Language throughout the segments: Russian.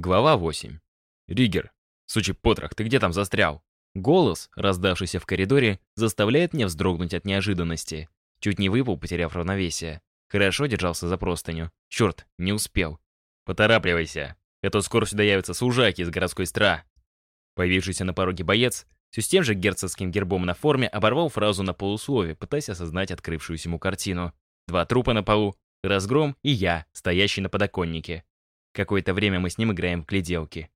Глава 8. Ригер, сучий потрох, ты где там застрял? Голос, раздавшийся в коридоре, заставляет меня вздрогнуть от неожиданности. Чуть не выпал, потеряв равновесие. Хорошо держался за простыню. Черт, не успел. Поторапливайся. Это скоро сюда явятся служаки из городской стра. Появившийся на пороге боец, все с тем же герцогским гербом на форме, оборвал фразу на полуслове, пытаясь осознать открывшуюся ему картину. Два трупа на полу, разгром и я, стоящий на подоконнике. Какое-то время мы с ним играем в гляделки.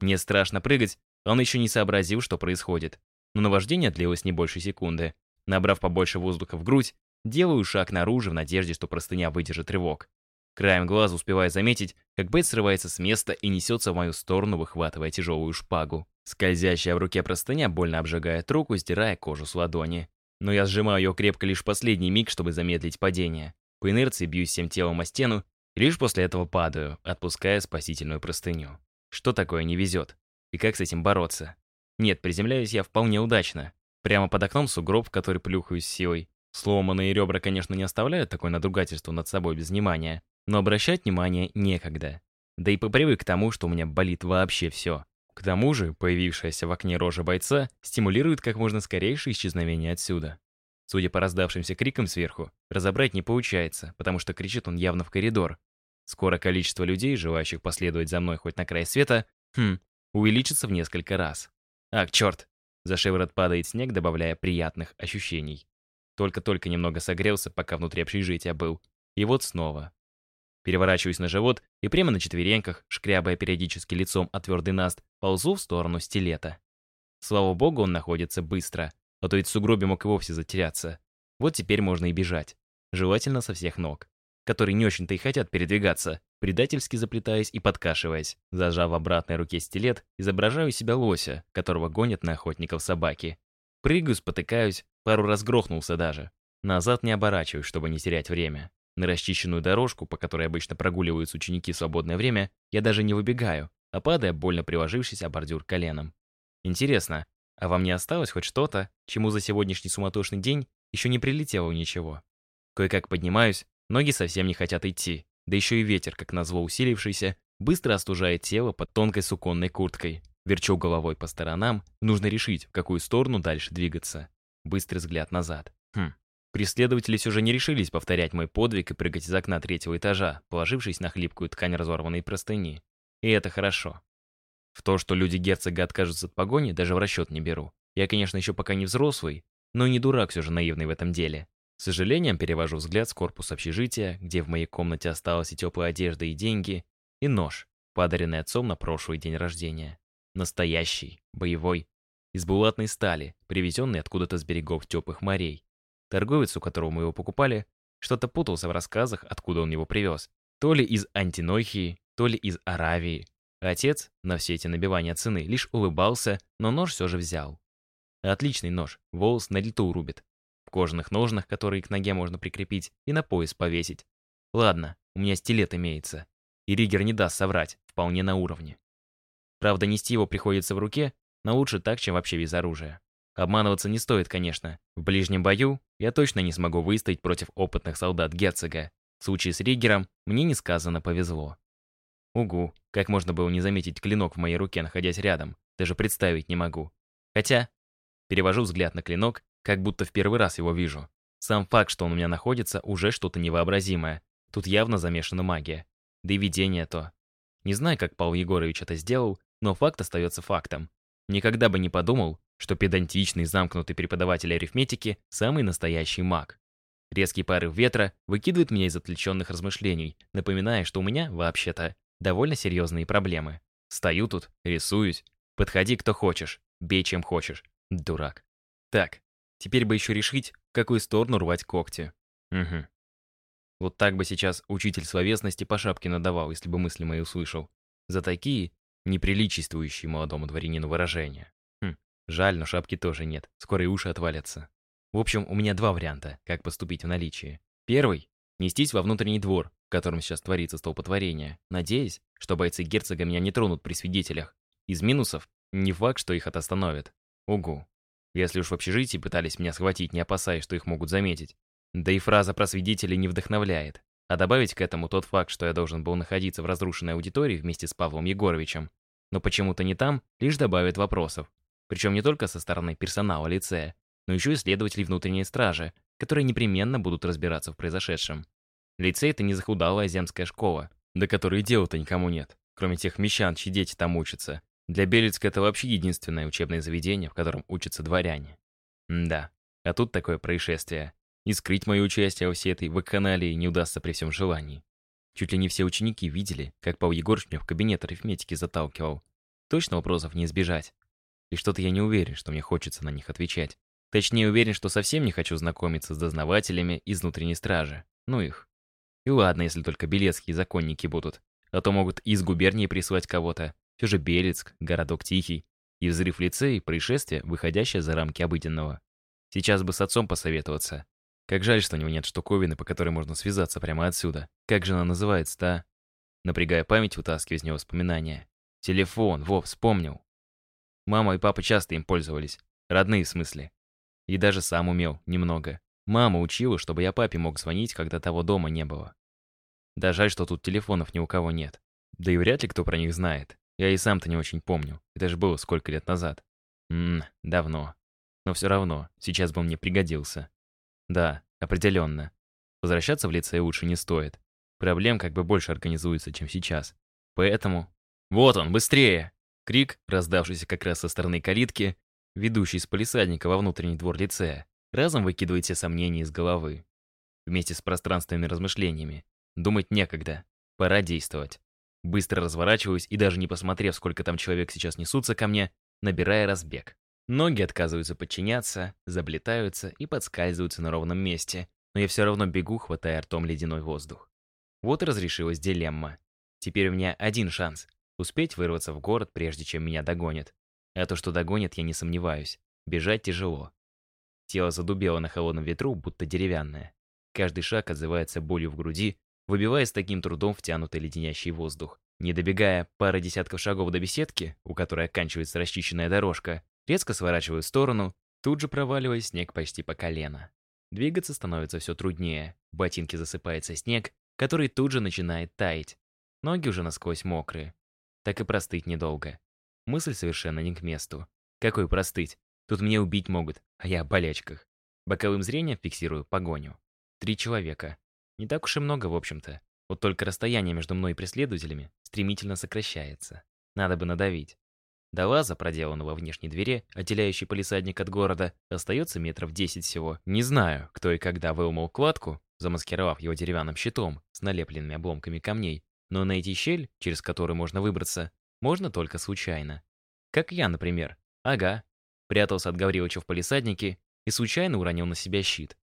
Мне страшно прыгать, он еще не сообразил, что происходит. Но наваждение длилось не больше секунды. Набрав побольше воздуха в грудь, делаю шаг наружу в надежде, что простыня выдержит рывок. Краем глаза успеваю заметить, как Бет срывается с места и несется в мою сторону, выхватывая тяжелую шпагу. Скользящая в руке простыня больно обжигает руку, сдирая кожу с ладони. Но я сжимаю ее крепко лишь последний миг, чтобы замедлить падение. По инерции бьюсь всем телом о стену Лишь после этого падаю, отпуская спасительную простыню. Что такое не везет? И как с этим бороться? Нет, приземляюсь я вполне удачно. Прямо под окном сугроб, в который плюхаюсь силой. Сломанные ребра, конечно, не оставляют такое надругательство над собой без внимания, но обращать внимание некогда. Да и попривык к тому, что у меня болит вообще все. К тому же, появившаяся в окне рожа бойца стимулирует как можно скорейшее исчезновение отсюда. Судя по раздавшимся крикам сверху, разобрать не получается, потому что кричит он явно в коридор, Скоро количество людей, желающих последовать за мной хоть на край света, хм, увеличится в несколько раз. Ах, черт! За шиворот падает снег, добавляя приятных ощущений. Только-только немного согрелся, пока внутри общежития был. И вот снова. Переворачиваюсь на живот и прямо на четвереньках, шкрябая периодически лицом от твердый наст, ползу в сторону стилета. Слава богу, он находится быстро, а то ведь в сугробе мог и вовсе затеряться. Вот теперь можно и бежать. Желательно со всех ног которые не очень-то и хотят передвигаться, предательски заплетаясь и подкашиваясь. Зажав в обратной руке стилет, изображаю себя лося, которого гонят на охотников собаки. Прыгаю, спотыкаюсь, пару раз грохнулся даже. Назад не оборачиваюсь, чтобы не терять время. На расчищенную дорожку, по которой обычно прогуливаются ученики в свободное время, я даже не выбегаю, а падая, больно приложившись о бордюр коленом. Интересно, а вам не осталось хоть что-то, чему за сегодняшний суматошный день еще не прилетело ничего? Кое-как поднимаюсь, Ноги совсем не хотят идти, да еще и ветер, как назло усилившийся, быстро остужает тело под тонкой суконной курткой. Верчу головой по сторонам, нужно решить, в какую сторону дальше двигаться. Быстрый взгляд назад. Хм. Преследователи все же не решились повторять мой подвиг и прыгать из окна третьего этажа, положившись на хлипкую ткань разорванной простыни. И это хорошо. В то, что люди герцога откажутся от погони, даже в расчет не беру. Я, конечно, еще пока не взрослый, но не дурак все же наивный в этом деле. С сожалением перевожу взгляд с корпуса общежития, где в моей комнате осталась и теплая одежда, и деньги, и нож, подаренный отцом на прошлый день рождения. Настоящий, боевой, из булатной стали, привезенный откуда-то с берегов теплых морей. Торговец, у которого мы его покупали, что-то путался в рассказах, откуда он его привез. То ли из Антинохии, то ли из Аравии. Отец на все эти набивания цены лишь улыбался, но нож все же взял. Отличный нож, волос на лету рубит, кожаных ножнах, которые к ноге можно прикрепить, и на пояс повесить. Ладно, у меня стилет имеется. И Ригер не даст соврать, вполне на уровне. Правда, нести его приходится в руке, но лучше так, чем вообще без оружия. Обманываться не стоит, конечно. В ближнем бою я точно не смогу выстоять против опытных солдат герцога. В случае с Ригером мне несказанно повезло. Угу, как можно было не заметить клинок в моей руке, находясь рядом, даже представить не могу. Хотя, перевожу взгляд на клинок как будто в первый раз его вижу. Сам факт, что он у меня находится, уже что-то невообразимое. Тут явно замешана магия. Да и видение то. Не знаю, как Павел Егорович это сделал, но факт остается фактом. Никогда бы не подумал, что педантичный, замкнутый преподаватель арифметики – самый настоящий маг. Резкий порыв ветра выкидывает меня из отвлеченных размышлений, напоминая, что у меня, вообще-то, довольно серьезные проблемы. Стою тут, рисуюсь. Подходи, кто хочешь. Бей, чем хочешь. Дурак. Так, Теперь бы еще решить, какую сторону рвать когти. Угу. Вот так бы сейчас учитель словесности по шапке надавал, если бы мысли мои услышал. За такие, неприличествующие молодому дворянину выражения. Хм, жаль, но шапки тоже нет, скоро и уши отвалятся. В общем, у меня два варианта, как поступить в наличии. Первый — нестись во внутренний двор, в котором сейчас творится столпотворение, надеясь, что бойцы герцога меня не тронут при свидетелях. Из минусов — не факт, что их это остановит. Угу. Если уж в общежитии пытались меня схватить, не опасаясь, что их могут заметить. Да и фраза про свидетелей не вдохновляет. А добавить к этому тот факт, что я должен был находиться в разрушенной аудитории вместе с Павлом Егоровичем, но почему-то не там, лишь добавит вопросов. Причем не только со стороны персонала лицея, но еще и следователей внутренней стражи, которые непременно будут разбираться в произошедшем. Лицей — это не захудалая земская школа, до которой дела-то никому нет, кроме тех мещан, чьи дети там учатся. Для Белецка это вообще единственное учебное заведение, в котором учатся дворяне. Да, а тут такое происшествие. И скрыть мое участие во всей этой вакханалии не удастся при всем желании. Чуть ли не все ученики видели, как Павел Егорович меня в кабинет арифметики заталкивал. Точно вопросов не избежать. И что-то я не уверен, что мне хочется на них отвечать. Точнее, уверен, что совсем не хочу знакомиться с дознавателями из внутренней стражи. Ну их. И ладно, если только белецкие законники будут. А то могут из губернии прислать кого-то. Все же Белецк, городок тихий. И взрыв лицея, происшествие, выходящее за рамки обыденного. Сейчас бы с отцом посоветоваться. Как жаль, что у него нет штуковины, по которой можно связаться прямо отсюда. Как же она называется-то, а? Напрягая память, вытаскивая из него воспоминания. Телефон, во, вспомнил. Мама и папа часто им пользовались. Родные в смысле. И даже сам умел, немного. Мама учила, чтобы я папе мог звонить, когда того дома не было. Да жаль, что тут телефонов ни у кого нет. Да и вряд ли кто про них знает. Я и сам-то не очень помню. Это же было сколько лет назад. Ммм, давно. Но все равно, сейчас бы он мне пригодился. Да, определенно. Возвращаться в лицей лучше не стоит. Проблем как бы больше организуется, чем сейчас. Поэтому... «Вот он, быстрее!» Крик, раздавшийся как раз со стороны калитки, ведущий из полисадника во внутренний двор лицея, разом выкидывает все сомнения из головы. Вместе с пространственными размышлениями. Думать некогда. Пора действовать. Быстро разворачиваюсь и даже не посмотрев, сколько там человек сейчас несутся ко мне, набирая разбег. Ноги отказываются подчиняться, заблетаются и подскальзываются на ровном месте, но я все равно бегу, хватая ртом ледяной воздух. Вот разрешилась дилемма. Теперь у меня один шанс — успеть вырваться в город, прежде чем меня догонят. А то, что догонят, я не сомневаюсь. Бежать тяжело. Тело задубело на холодном ветру, будто деревянное. Каждый шаг отзывается болью в груди, выбивая с таким трудом втянутый леденящий воздух. Не добегая пары десятков шагов до беседки, у которой оканчивается расчищенная дорожка, Резко сворачиваю в сторону, тут же проваливая снег почти по колено. Двигаться становится все труднее. В ботинке засыпается снег, который тут же начинает таять. Ноги уже насквозь мокрые. Так и простыть недолго. Мысль совершенно не к месту. Какой простыть? Тут меня убить могут, а я о болячках. Боковым зрением фиксирую погоню. Три человека. Не так уж и много, в общем-то. Вот только расстояние между мной и преследователями стремительно сокращается. Надо бы надавить. До лаза, проделанного внешней двери, отделяющей полисадник от города, остается метров 10 всего. Не знаю, кто и когда выломал кладку, замаскировав его деревянным щитом с налепленными обломками камней, но найти щель, через которую можно выбраться, можно только случайно. Как я, например. Ага. Прятался от Гавриловича в полисаднике и случайно уронил на себя щит.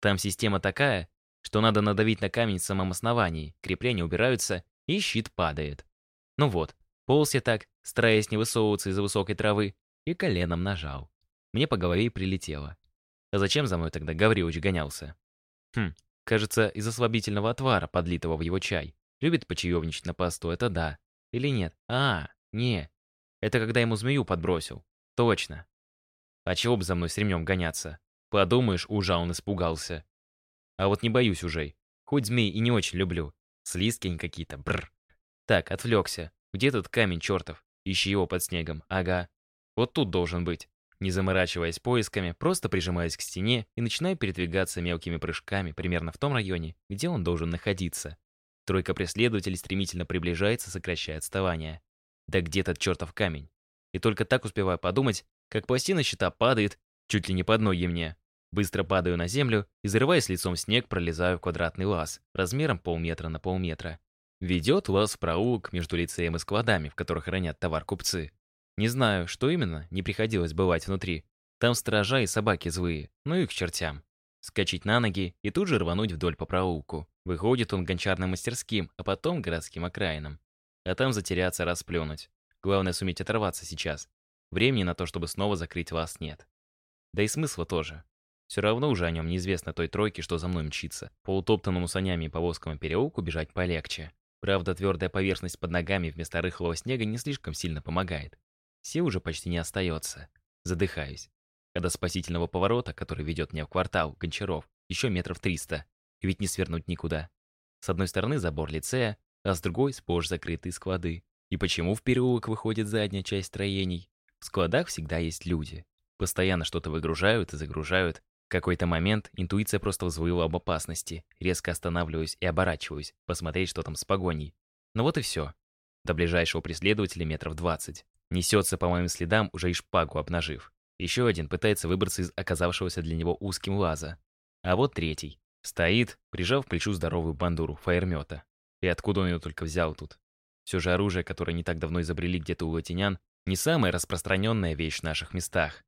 Там система такая, что надо надавить на камень в самом основании, крепления убираются, и щит падает. Ну вот, полз я так, стараясь не высовываться из-за высокой травы, и коленом нажал. Мне по голове прилетело. А зачем за мной тогда Гаврилович гонялся? Хм, кажется, из ослабительного отвара, подлитого в его чай. Любит почаевничать на посту, это да. Или нет? А, не. Это когда ему змею подбросил. Точно. А чего бы за мной с ремнем гоняться? Подумаешь, ужа он испугался. А вот не боюсь уже. Хоть змей и не очень люблю. Слизки они какие-то, бррр. Так, отвлекся. Где тут камень чертов? Ищи его под снегом. Ага. Вот тут должен быть. Не заморачиваясь поисками, просто прижимаясь к стене и начинаю передвигаться мелкими прыжками примерно в том районе, где он должен находиться. Тройка преследователей стремительно приближается, сокращая отставание. Да где тот чертов камень? И только так успеваю подумать, как пластина щита падает, чуть ли не под ноги мне. Быстро падаю на землю и, зарываясь лицом в снег, пролезаю в квадратный лаз, размером полметра на полметра. Ведет вас в проулок между лицеем и складами, в которых хранят товар купцы. Не знаю, что именно, не приходилось бывать внутри. Там сторожа и собаки злые, ну и к чертям. Скачать на ноги и тут же рвануть вдоль по проулку. Выходит он гончарным мастерским, а потом городским окраинам. А там затеряться, расплюнуть. Главное суметь оторваться сейчас. Времени на то, чтобы снова закрыть вас, нет. Да и смысла тоже. Все равно уже о нем неизвестно той тройке, что за мной мчится. По утоптанному санями и повозкам переулку бежать полегче. Правда, твердая поверхность под ногами вместо рыхлого снега не слишком сильно помогает. Сил уже почти не остается. Задыхаюсь. Когда спасительного поворота, который ведет меня в квартал Гончаров, еще метров триста. Ведь не свернуть никуда. С одной стороны забор лицея, а с другой сплошь закрытые склады. И почему в переулок выходит задняя часть строений? В складах всегда есть люди. Постоянно что-то выгружают и загружают. Какой-то момент интуиция просто взвыла об опасности. Резко останавливаюсь и оборачиваюсь, посмотреть, что там с погоней. Ну вот и все. До ближайшего преследователя метров двадцать. Несется по моим следам, уже и шпагу обнажив. Еще один пытается выбраться из оказавшегося для него узким лаза. А вот третий. Стоит, прижав к плечу здоровую бандуру фаермета. И откуда он ее только взял тут? Все же оружие, которое не так давно изобрели где-то у латинян, не самая распространенная вещь в наших местах.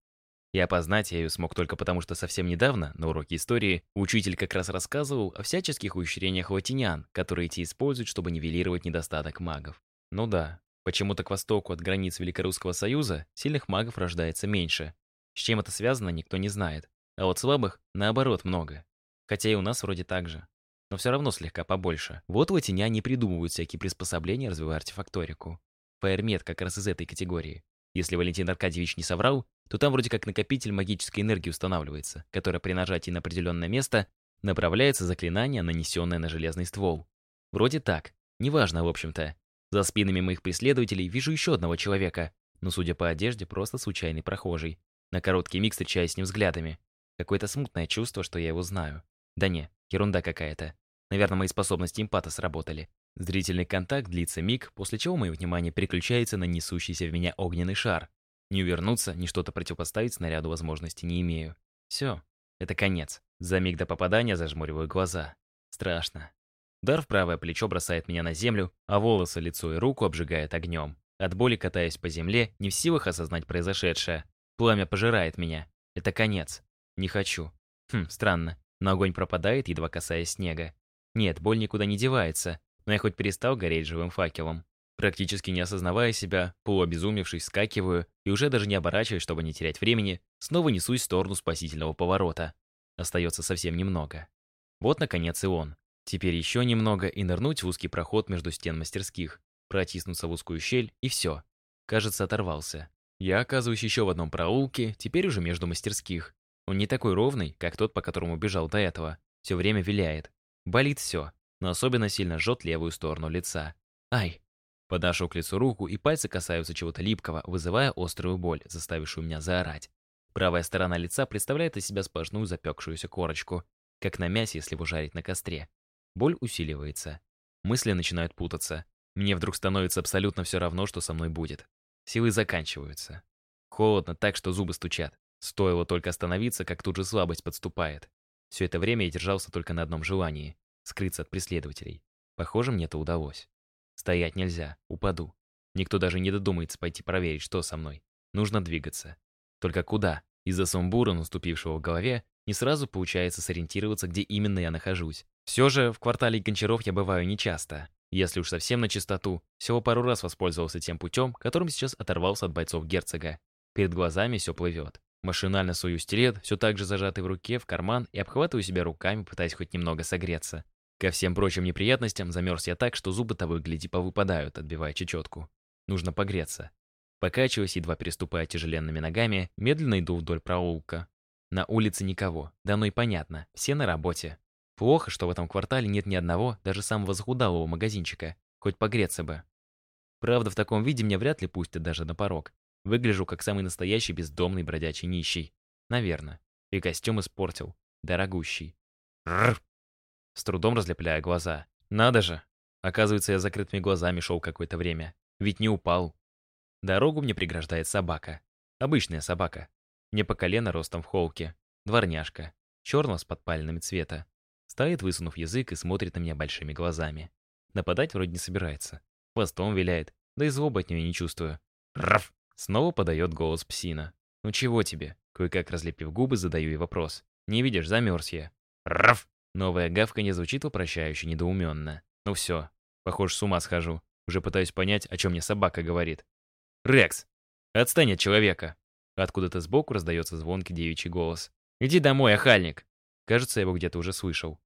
И опознать я ее смог только потому, что совсем недавно, на уроке истории, учитель как раз рассказывал о всяческих ухищрениях латинян, которые те используют, чтобы нивелировать недостаток магов. Ну да, почему-то к востоку от границ Великорусского Союза сильных магов рождается меньше. С чем это связано, никто не знает. А вот слабых, наоборот, много. Хотя и у нас вроде так же. Но все равно слегка побольше. Вот латиняне придумывают всякие приспособления, развивая артефакторику. Фаермет как раз из этой категории. Если Валентин Аркадьевич не соврал, то там вроде как накопитель магической энергии устанавливается, которая при нажатии на определенное место направляется заклинание, нанесенное на железный ствол. Вроде так. Неважно, в общем-то. За спинами моих преследователей вижу еще одного человека, но, судя по одежде, просто случайный прохожий. На короткий миг встречаясь с ним взглядами. Какое-то смутное чувство, что я его знаю. Да не, ерунда какая-то. Наверное, мои способности импата сработали. Зрительный контакт длится миг, после чего мое внимание переключается на несущийся в меня огненный шар. Не увернуться, ни что-то противопоставить снаряду возможности не имею. Все, это конец. За миг до попадания зажмуриваю глаза. Страшно. Дар в правое плечо бросает меня на землю, а волосы, лицо и руку обжигает огнем. От боли катаюсь по земле, не в силах осознать произошедшее. Пламя пожирает меня. Это конец. Не хочу. Хм, странно. Но огонь пропадает, едва касаясь снега. Нет, боль никуда не девается но я хоть перестал гореть живым факелом. Практически не осознавая себя, полуобезумевшись, скакиваю и уже даже не оборачиваясь, чтобы не терять времени, снова несусь в сторону спасительного поворота. Остается совсем немного. Вот, наконец, и он. Теперь еще немного и нырнуть в узкий проход между стен мастерских, протиснуться в узкую щель и все. Кажется, оторвался. Я оказываюсь еще в одном проулке, теперь уже между мастерских. Он не такой ровный, как тот, по которому бежал до этого. Все время виляет. Болит все но особенно сильно жжет левую сторону лица. Ай! Подношу к лицу руку, и пальцы касаются чего-то липкого, вызывая острую боль, заставившую меня заорать. Правая сторона лица представляет из себя сплошную запекшуюся корочку, как на мясе, если его жарить на костре. Боль усиливается. Мысли начинают путаться. Мне вдруг становится абсолютно все равно, что со мной будет. Силы заканчиваются. Холодно так, что зубы стучат. Стоило только остановиться, как тут же слабость подступает. Все это время я держался только на одном желании скрыться от преследователей. Похоже, мне это удалось. Стоять нельзя, упаду. Никто даже не додумается пойти проверить, что со мной. Нужно двигаться. Только куда? Из-за сумбура, наступившего в голове, не сразу получается сориентироваться, где именно я нахожусь. Все же в квартале Гончаров я бываю нечасто. Если уж совсем на чистоту, всего пару раз воспользовался тем путем, которым сейчас оторвался от бойцов герцога. Перед глазами все плывет. Машинально сую стилет, все так же зажатый в руке, в карман и обхватываю себя руками, пытаясь хоть немного согреться. Ко всем прочим неприятностям замерз я так, что зубы того гляди повыпадают, отбивая чечетку. Нужно погреться. Покачиваясь, едва переступая тяжеленными ногами, медленно иду вдоль проулка. На улице никого, да ну и понятно, все на работе. Плохо, что в этом квартале нет ни одного, даже самого захудалого магазинчика, хоть погреться бы. Правда, в таком виде меня вряд ли пустят даже на порог. Выгляжу как самый настоящий бездомный бродячий нищий. Наверное. И костюм испортил. Дорогущий. Рррр. С трудом разлепляя глаза. Надо же. Оказывается, я закрытыми глазами шел какое-то время. Ведь не упал. Дорогу мне преграждает собака. Обычная собака. Не по колено ростом в холке. Дворняжка. Черного с подпалинами цвета. Стоит, высунув язык, и смотрит на меня большими глазами. Нападать вроде не собирается. Хвостом виляет, да и злобы от нее не чувствую. Раф! Снова подает голос псина. «Ну чего тебе?» Кое-как разлепив губы, задаю ей вопрос. «Не видишь, замерз я». «Раф!» Новая гавка не звучит вопрощающе недоуменно. «Ну все, похоже, с ума схожу. Уже пытаюсь понять, о чем мне собака говорит». «Рекс! Отстань от человека!» Откуда-то сбоку раздается звонкий девичий голос. «Иди домой, охальник!» Кажется, я его где-то уже слышал.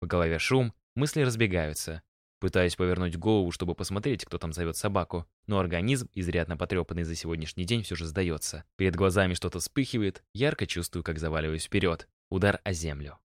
В голове шум, мысли разбегаются. Пытаюсь повернуть голову, чтобы посмотреть, кто там зовет собаку, но организм, изрядно потрепанный за сегодняшний день, все же сдается. Перед глазами что-то вспыхивает, ярко чувствую, как заваливаюсь вперед. Удар о землю.